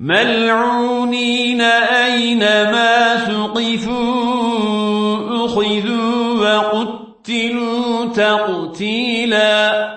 ملعونين أينما ثقفوا أخذوا وقتلوا تقتيلا